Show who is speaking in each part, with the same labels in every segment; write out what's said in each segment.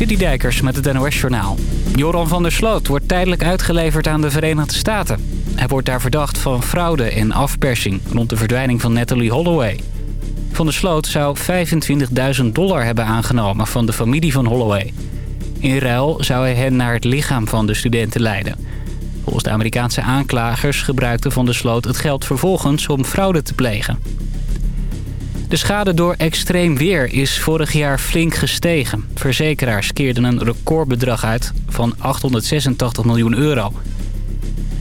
Speaker 1: Citydijkers met het NOS-journaal. Joran van der Sloot wordt tijdelijk uitgeleverd aan de Verenigde Staten. Hij wordt daar verdacht van fraude en afpersing rond de verdwijning van Natalie Holloway. Van der Sloot zou 25.000 dollar hebben aangenomen van de familie van Holloway. In ruil zou hij hen naar het lichaam van de studenten leiden. Volgens de Amerikaanse aanklagers gebruikte Van der Sloot het geld vervolgens om fraude te plegen. De schade door extreem weer is vorig jaar flink gestegen. Verzekeraars keerden een recordbedrag uit van 886 miljoen euro.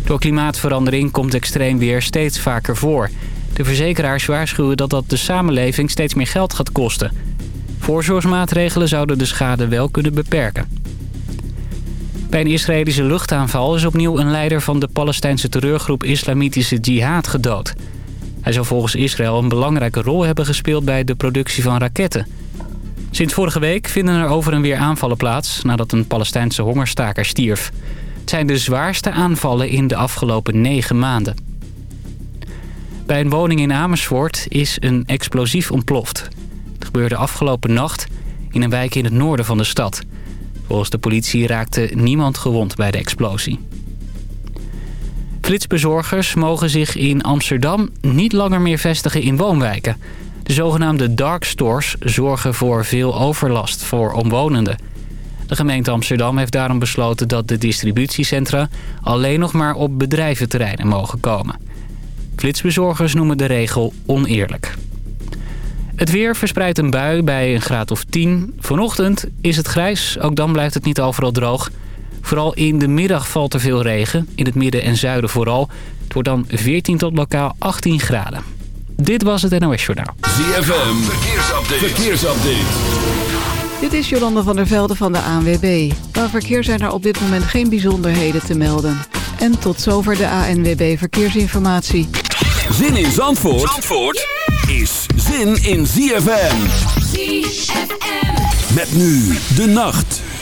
Speaker 1: Door klimaatverandering komt extreem weer steeds vaker voor. De verzekeraars waarschuwen dat dat de samenleving steeds meer geld gaat kosten. Voorzorgsmaatregelen zouden de schade wel kunnen beperken. Bij een Israëlische luchtaanval is opnieuw een leider van de Palestijnse terreurgroep Islamitische Jihad gedood. Hij zou volgens Israël een belangrijke rol hebben gespeeld bij de productie van raketten. Sinds vorige week vinden er over en weer aanvallen plaats nadat een Palestijnse hongerstaker stierf. Het zijn de zwaarste aanvallen in de afgelopen negen maanden. Bij een woning in Amersfoort is een explosief ontploft. Het gebeurde afgelopen nacht in een wijk in het noorden van de stad. Volgens de politie raakte niemand gewond bij de explosie. Flitsbezorgers mogen zich in Amsterdam niet langer meer vestigen in woonwijken. De zogenaamde dark stores zorgen voor veel overlast voor omwonenden. De gemeente Amsterdam heeft daarom besloten dat de distributiecentra alleen nog maar op bedrijventerreinen mogen komen. Flitsbezorgers noemen de regel oneerlijk. Het weer verspreidt een bui bij een graad of 10. Vanochtend is het grijs, ook dan blijft het niet overal droog. Vooral in de middag valt er veel regen, in het midden en zuiden vooral. Het wordt dan 14 tot lokaal 18 graden. Dit was het NOS Journaal.
Speaker 2: ZFM, verkeersupdate. verkeersupdate.
Speaker 3: Dit is Jolanda van der Velde van de ANWB. Qua verkeer zijn er op dit moment geen bijzonderheden te melden. En tot zover de ANWB Verkeersinformatie.
Speaker 2: Zin in Zandvoort, Zandvoort is zin in ZFM. ZFM. Met nu de nacht.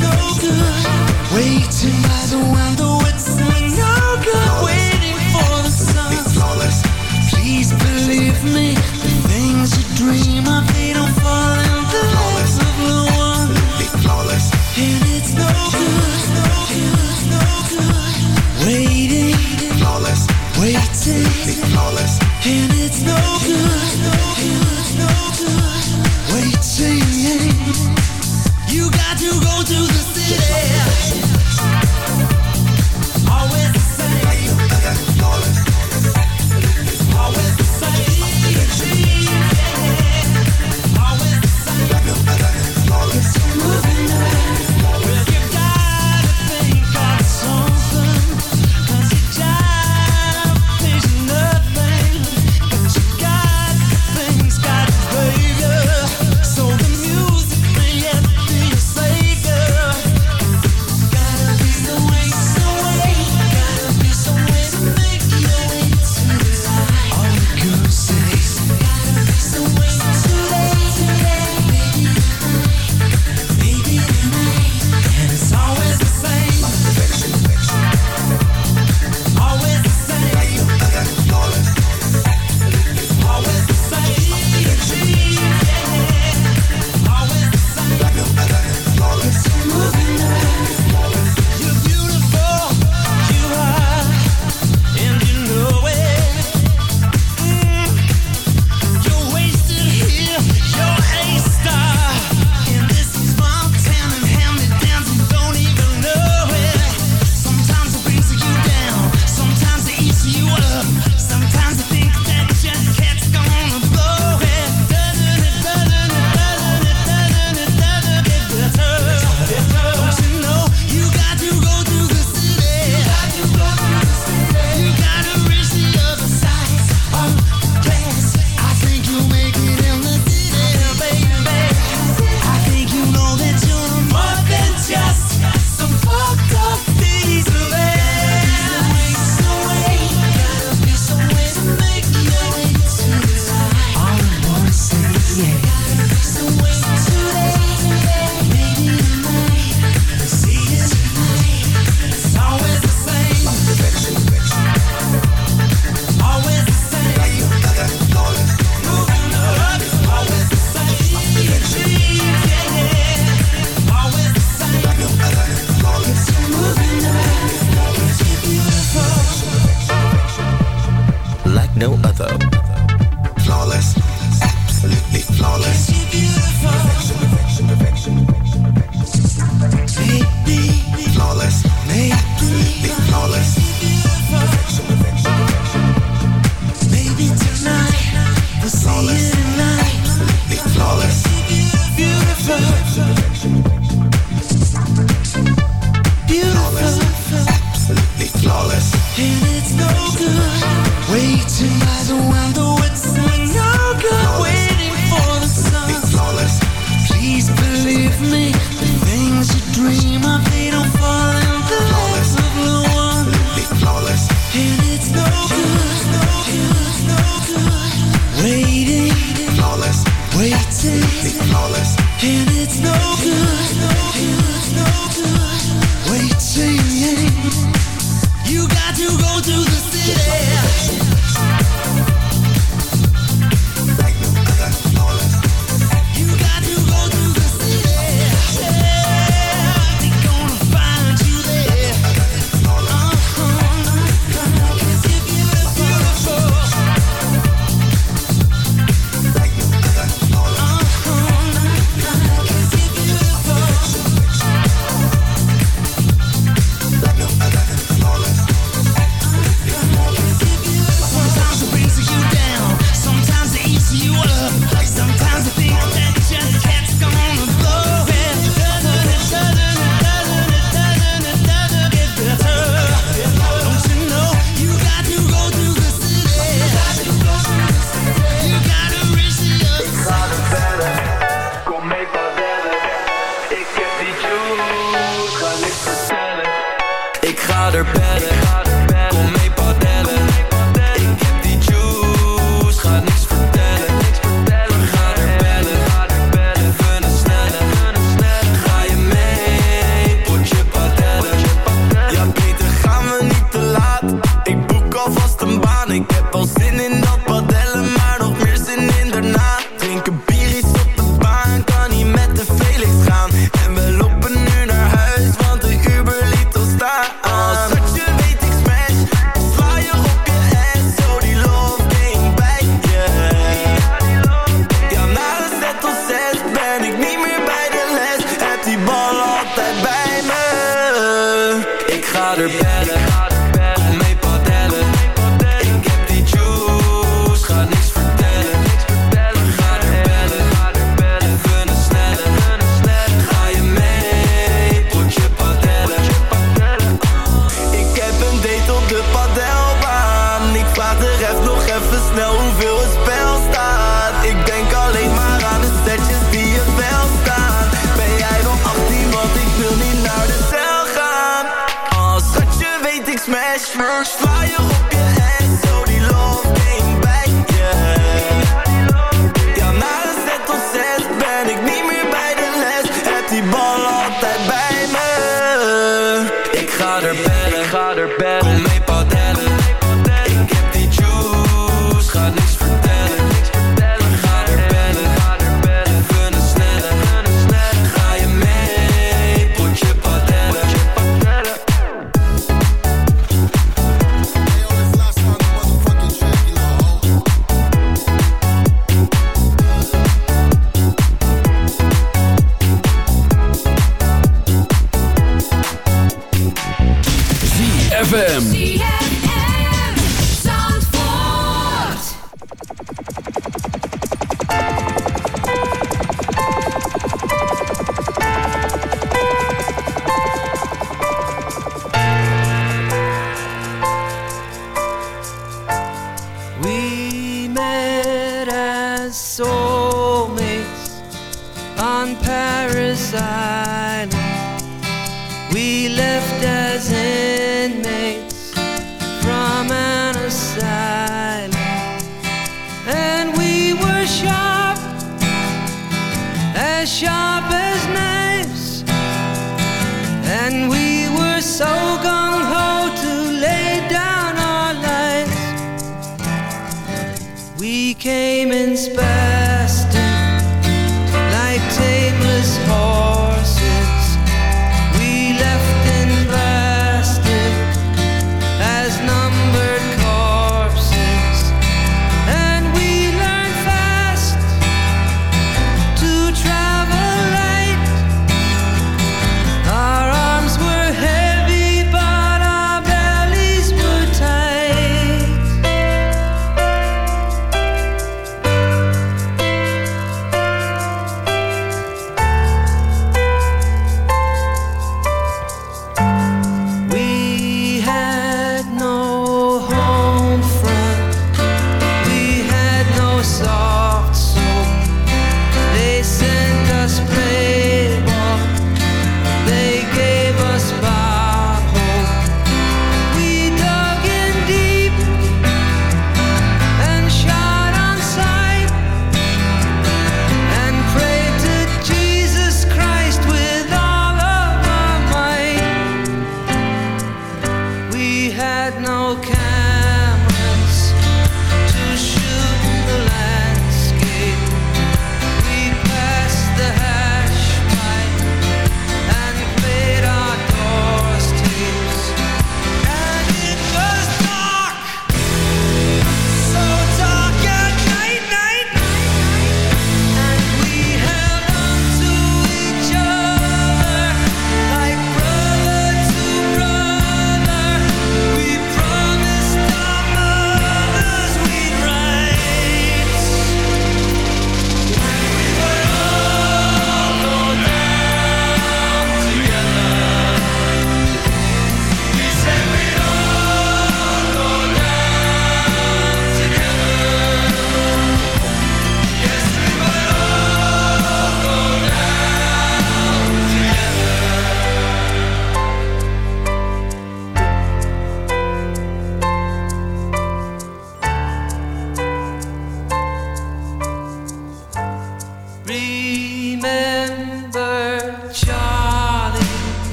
Speaker 4: no
Speaker 5: good waiting by the window.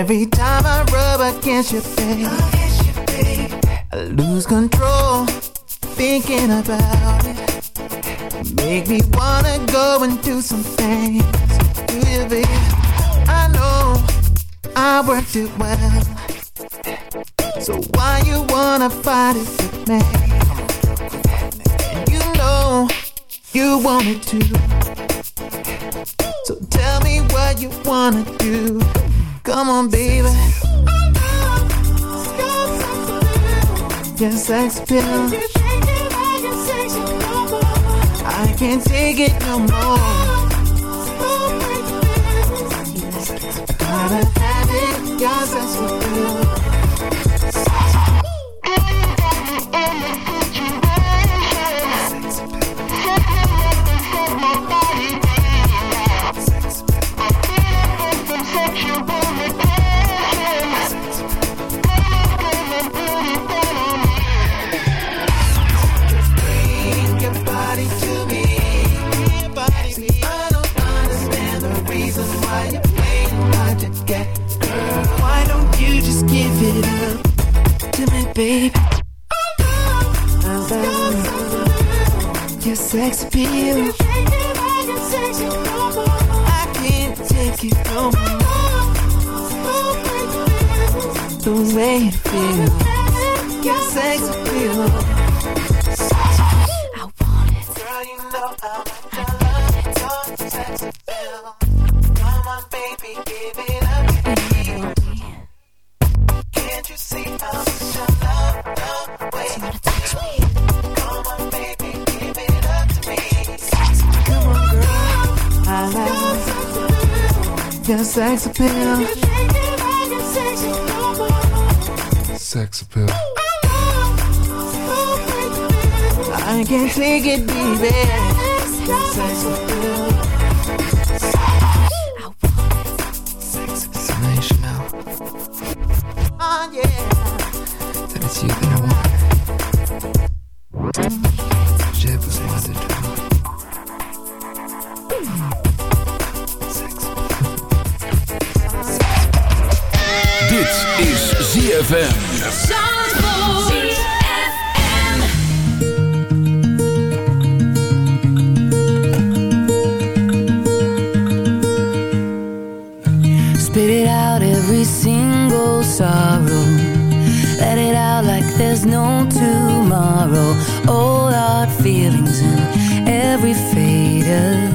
Speaker 6: Every time I rub against your face, I lose control thinking about it. Make me wanna go and do some things Do you, babe. I know I worked it well, so why you wanna fight it with me? You know you want it too. So tell me what you wanna do. Come on, baby. Your sex pill. I can't take it no more. Gotta have it. got sex appeal.
Speaker 7: feelings in every
Speaker 8: fade of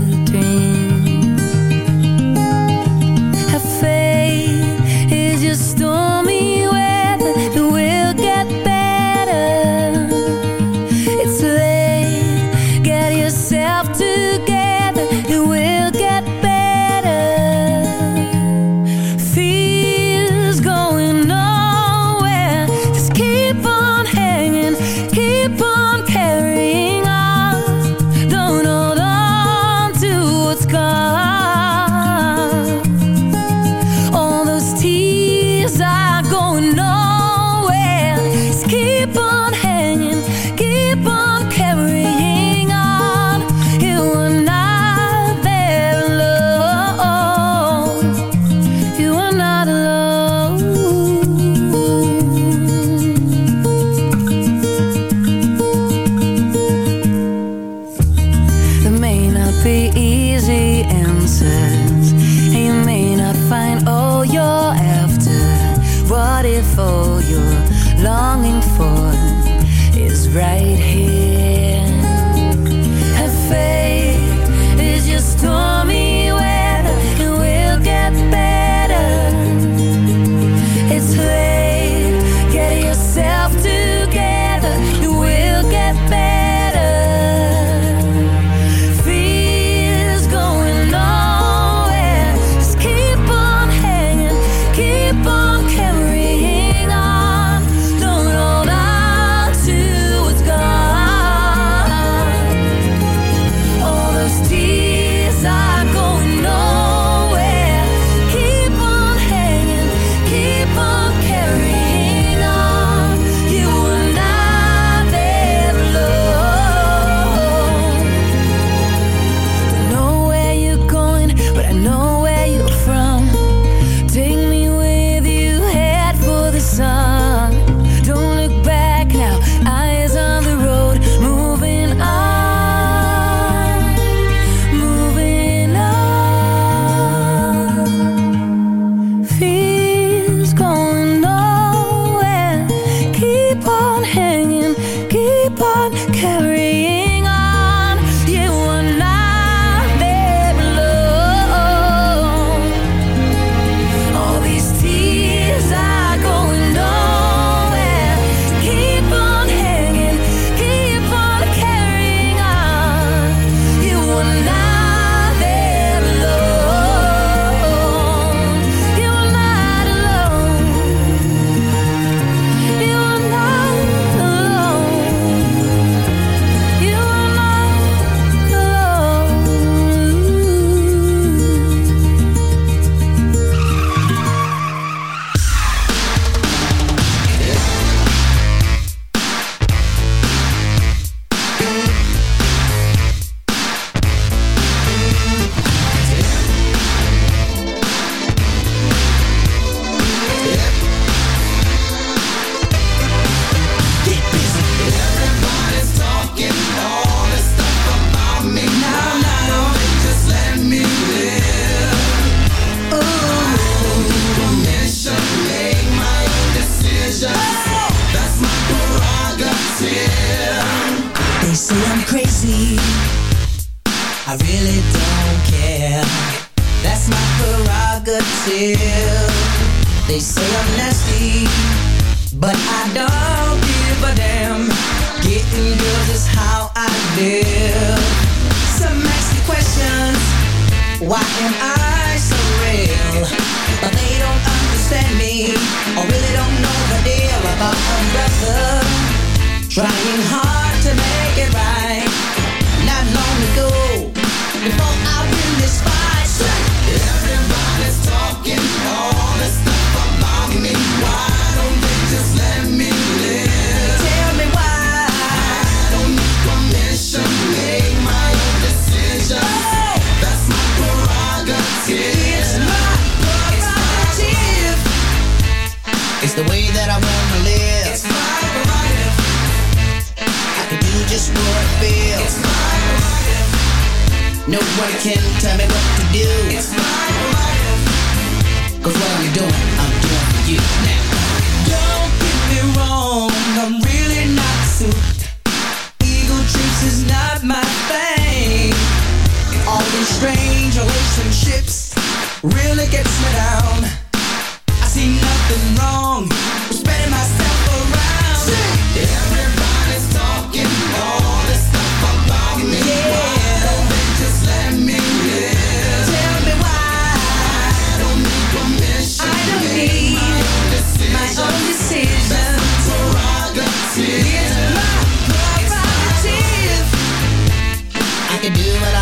Speaker 8: could do what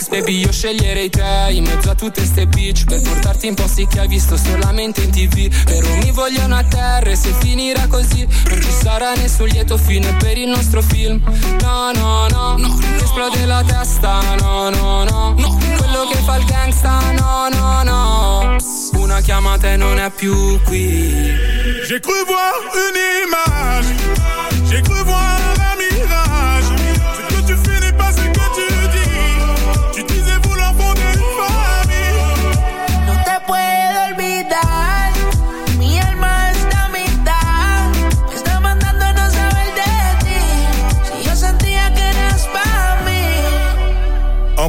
Speaker 9: tripla X Baby io sceglierei te in mezzo a tutte ste bitch. Per portarti in posti che hai visto solamente in tv Però mi vogliono a terra e se finirà così Non ci sarà nessun lieto fine per il nostro film. No no no, no Esplode la testa no. No no, no. Quello che fa il gangsta no no no. Una chiamata e non è più qui.
Speaker 10: J'ai cru voir une image, j'ai cru voir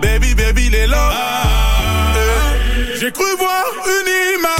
Speaker 10: Baby, baby, il est là. J'ai cru voir une image.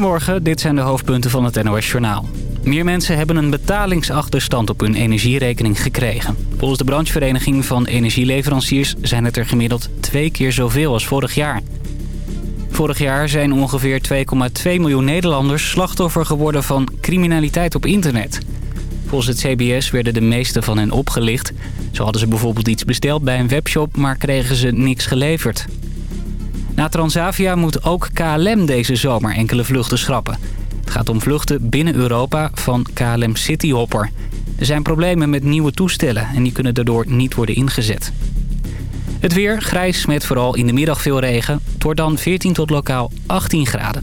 Speaker 1: Goedemorgen, dit zijn de hoofdpunten van het NOS-journaal. Meer mensen hebben een betalingsachterstand op hun energierekening gekregen. Volgens de branchevereniging van energieleveranciers zijn het er gemiddeld twee keer zoveel als vorig jaar. Vorig jaar zijn ongeveer 2,2 miljoen Nederlanders slachtoffer geworden van criminaliteit op internet. Volgens het CBS werden de meeste van hen opgelicht. Zo hadden ze bijvoorbeeld iets besteld bij een webshop, maar kregen ze niks geleverd. Na Transavia moet ook KLM deze zomer enkele vluchten schrappen. Het gaat om vluchten binnen Europa van KLM Cityhopper. Er zijn problemen met nieuwe toestellen en die kunnen daardoor niet worden ingezet. Het weer grijs met vooral in de middag veel regen. Het wordt dan 14 tot lokaal 18 graden.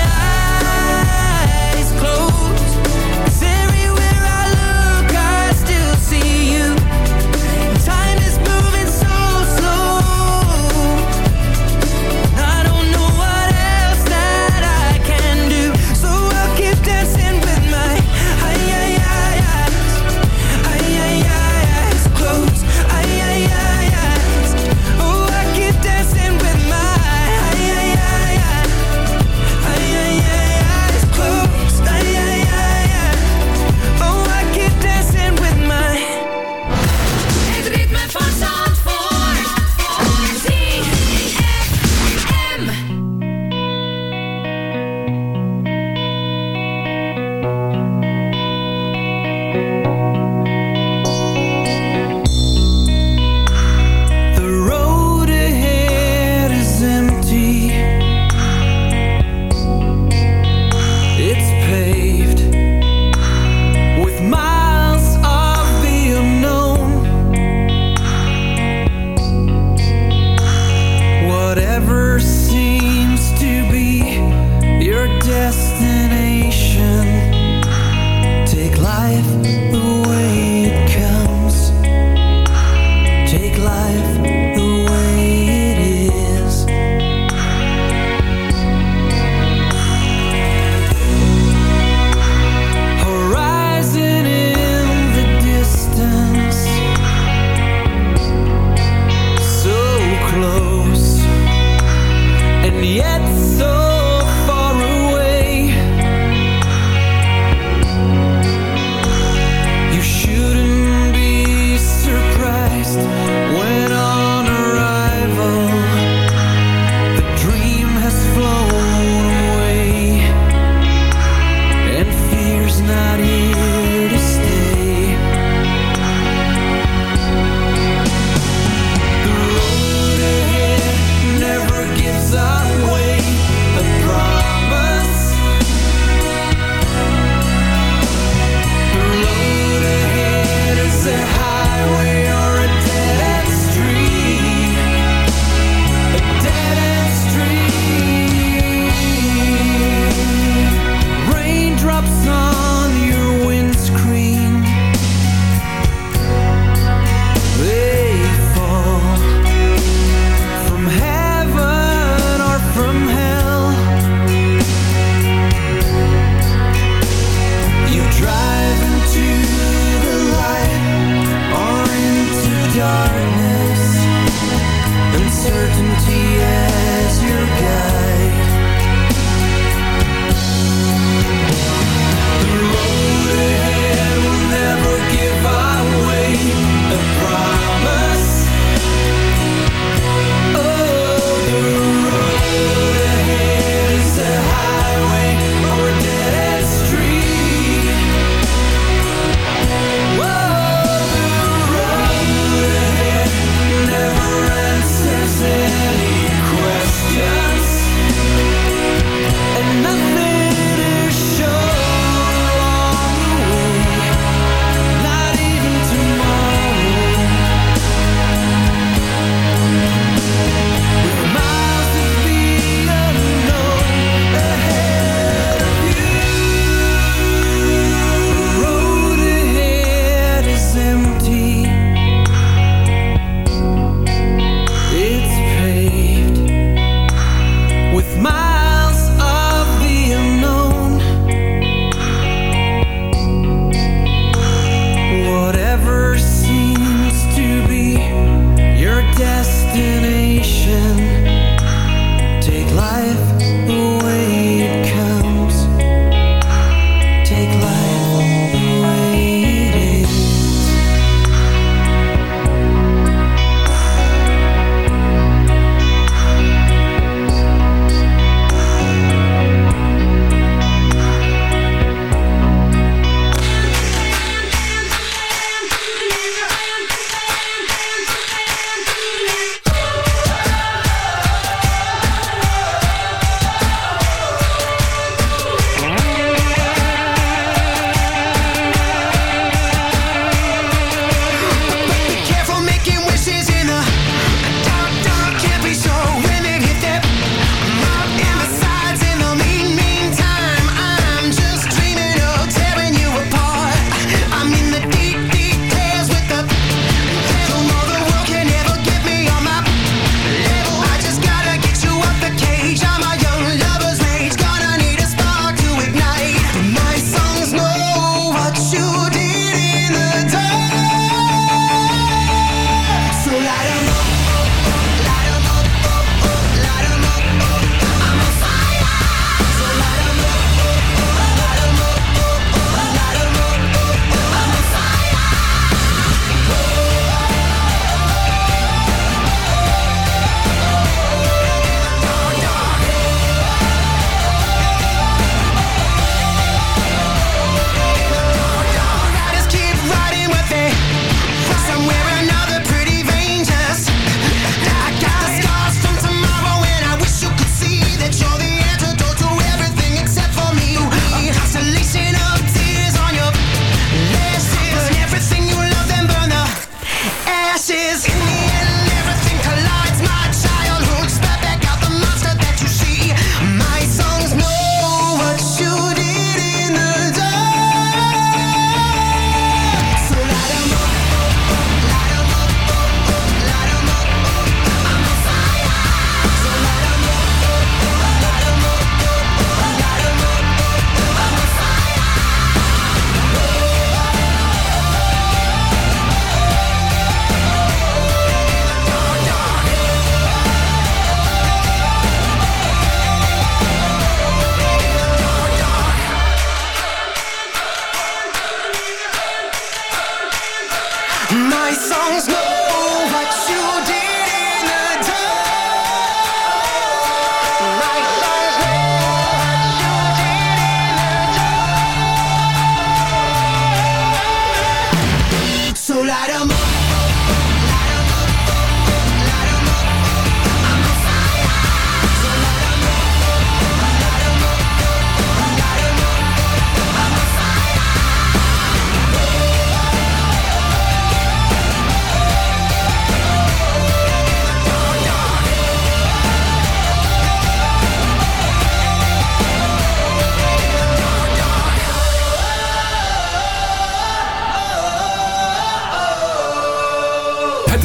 Speaker 11: My
Speaker 8: songs know what you did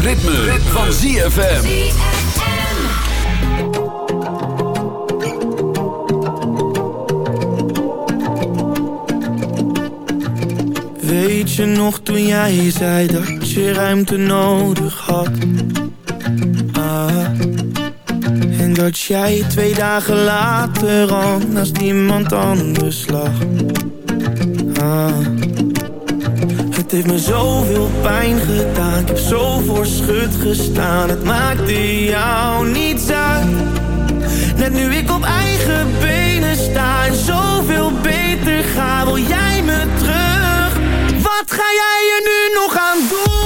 Speaker 2: Ritme, van ZFM.
Speaker 12: Weet je nog toen jij zei dat je ruimte nodig had? Ah. En dat jij twee dagen later al naast iemand anders lag. Ah. Heeft me zoveel pijn gedaan, ik heb zo voor schut gestaan. Het maakte jou niets uit. Net nu ik op eigen benen sta en zoveel beter ga, wil jij me terug? Wat ga jij er nu nog aan doen?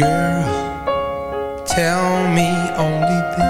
Speaker 13: Girl, tell me only this.